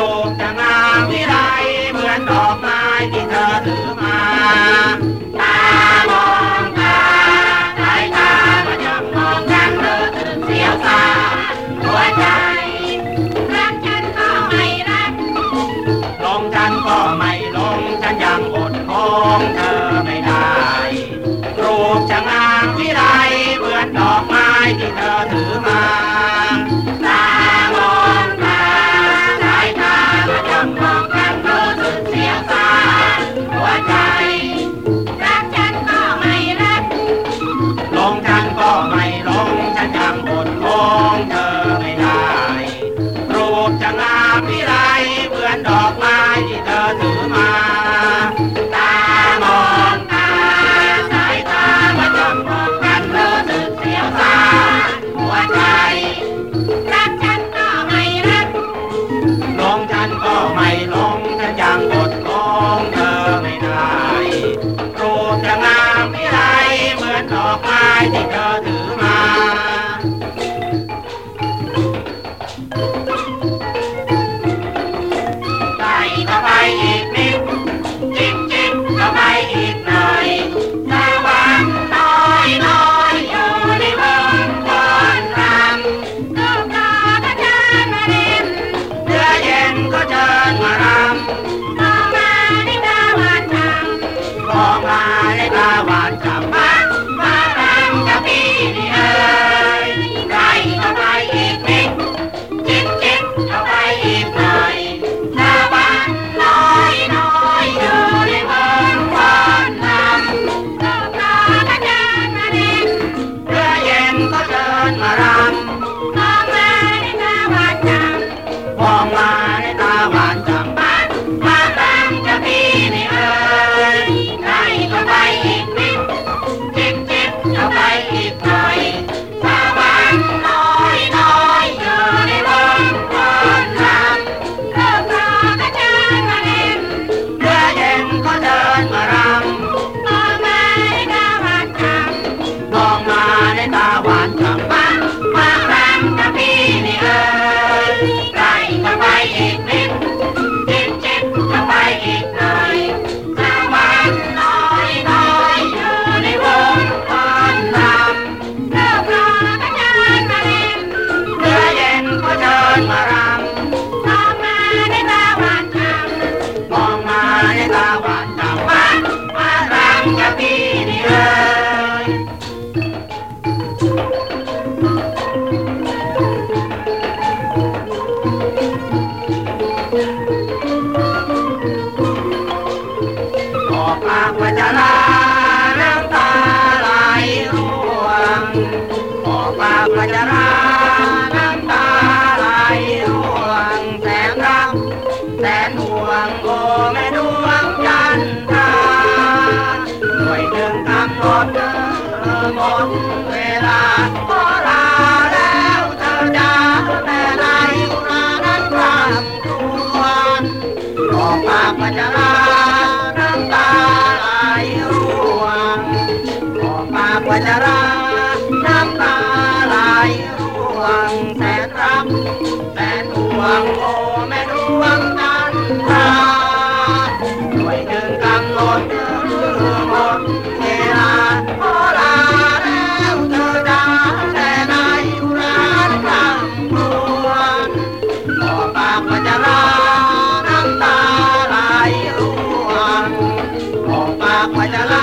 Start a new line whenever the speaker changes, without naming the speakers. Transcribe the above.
รูปจะงามวิไลเหมือนดอกไม้ที่เธอถือมาตามองตาสายตาก็ยังมองฉันเธอถึงเสียวสาหัวใจ รักฉันก็ไม่รักลงฉันก็ไม่ลงฉันยังอดมองเธอไม่ได้รูปจะงามวิไลเหมือนดอกไม้ที่เธอถือ อกปากวาจะลาน้ำตาไหลร่วงออกปากวาจะลาน้ำตาไหลร่วงแสนรักแสนห่วงโอแม่ดวงจันทราหน่วยหนึ่งทำหมดเออหมด ajala ajala